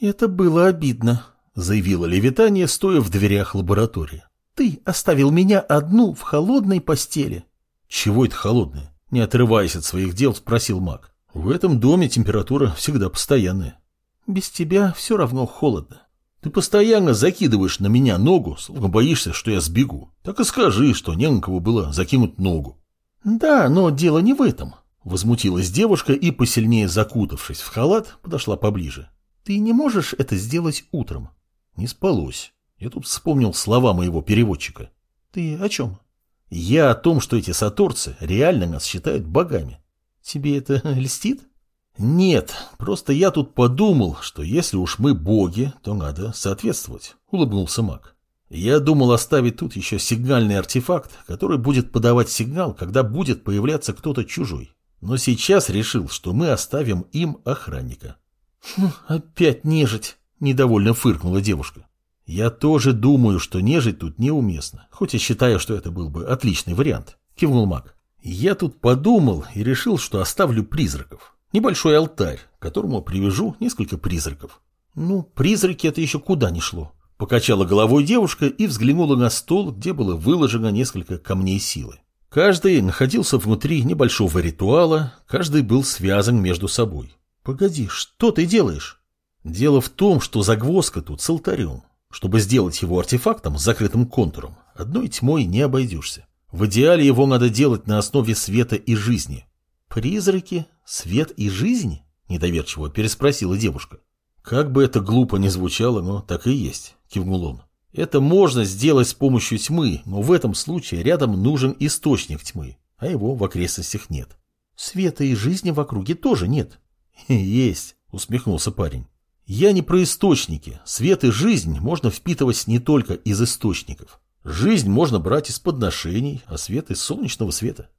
«Это было обидно», — заявила Левитания, стоя в дверях лаборатории. «Ты оставил меня одну в холодной постели». «Чего это холодное?» — не отрываясь от своих дел, спросил маг. «В этом доме температура всегда постоянная». «Без тебя все равно холодно». «Ты постоянно закидываешь на меня ногу, словно боишься, что я сбегу. Так и скажи, что не на кого было закинуть ногу». «Да, но дело не в этом», — возмутилась девушка и, посильнее закутавшись в халат, подошла поближе. Ты не можешь это сделать утром? Не спалось. Я тут вспомнил слова моего переводчика. Ты о чем? Я о том, что эти саторцы реально нас считают богами. Тебе это льстит? Нет, просто я тут подумал, что если уж мы боги, то надо соответствовать, улыбнулся маг. Я думал оставить тут еще сигнальный артефакт, который будет подавать сигнал, когда будет появляться кто-то чужой. Но сейчас решил, что мы оставим им охранника. «Опять нежить!» – недовольно фыркнула девушка. «Я тоже думаю, что нежить тут неуместно, хоть и считаю, что это был бы отличный вариант», – кивнул маг. «Я тут подумал и решил, что оставлю призраков. Небольшой алтарь, к которому привяжу несколько призраков». «Ну, призраки это еще куда ни шло», – покачала головой девушка и взглянула на стол, где было выложено несколько камней силы. Каждый находился внутри небольшого ритуала, каждый был связан между собой. Погоди, что ты делаешь? Дело в том, что загвоздка тут с алтарем. Чтобы сделать его артефактом с закрытым контуром, одной тьмой не обойдешься. В идеале его надо делать на основе света и жизни. Призраки, свет и жизнь? Недоверчиво переспросила девушка. Как бы это глупо ни звучало, но так и есть, кивнул он. Это можно сделать с помощью тьмы, но в этом случае рядом нужен источник тьмы, а его в окрестностях нет. Света и жизни в округе тоже нет. «Есть», — усмехнулся парень. «Я не про источники. Свет и жизнь можно впитывать не только из источников. Жизнь можно брать из подношений, а свет из солнечного света».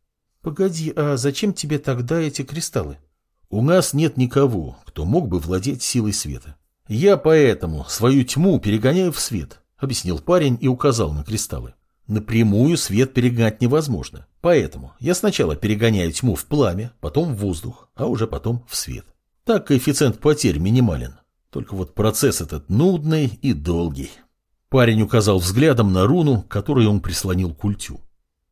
«Погоди, а зачем тебе тогда эти кристаллы?» «У нас нет никого, кто мог бы владеть силой света. Я поэтому свою тьму перегоняю в свет», — объяснил парень и указал на кристаллы. Напрямую свет перегнать невозможно. Поэтому я сначала перегоняю тьму в пламя, потом в воздух, а уже потом в свет. Так коэффициент потерь минимален. Только вот процесс этот нудный и долгий. Парень указал взглядом на руну, которую он прислонил к ультю.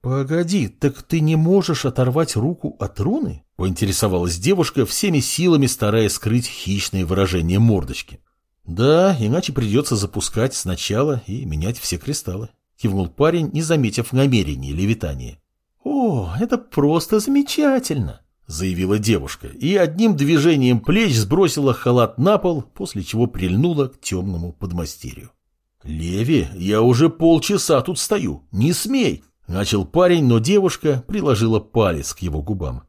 «Погоди, так ты не можешь оторвать руку от руны?» — поинтересовалась девушка, всеми силами стараясь скрыть хищные выражения мордочки. «Да, иначе придется запускать сначала и менять все кристаллы». — кивнул парень, не заметив намерений левитания. «О, это просто замечательно!» — заявила девушка и одним движением плеч сбросила халат на пол, после чего прильнула к темному подмастерью. «Леви, я уже полчаса тут стою, не смей!» — начал парень, но девушка приложила палец к его губам.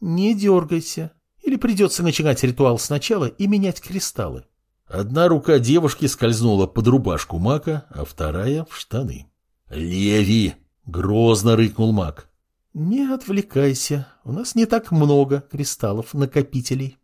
«Не дергайся, или придется начинать ритуал сначала и менять кристаллы». Одна рука девушки скользнула под рубашку мака, а вторая — в штаны. «Леви!» — грозно рыкнул маг. «Не отвлекайся, у нас не так много кристаллов-накопителей».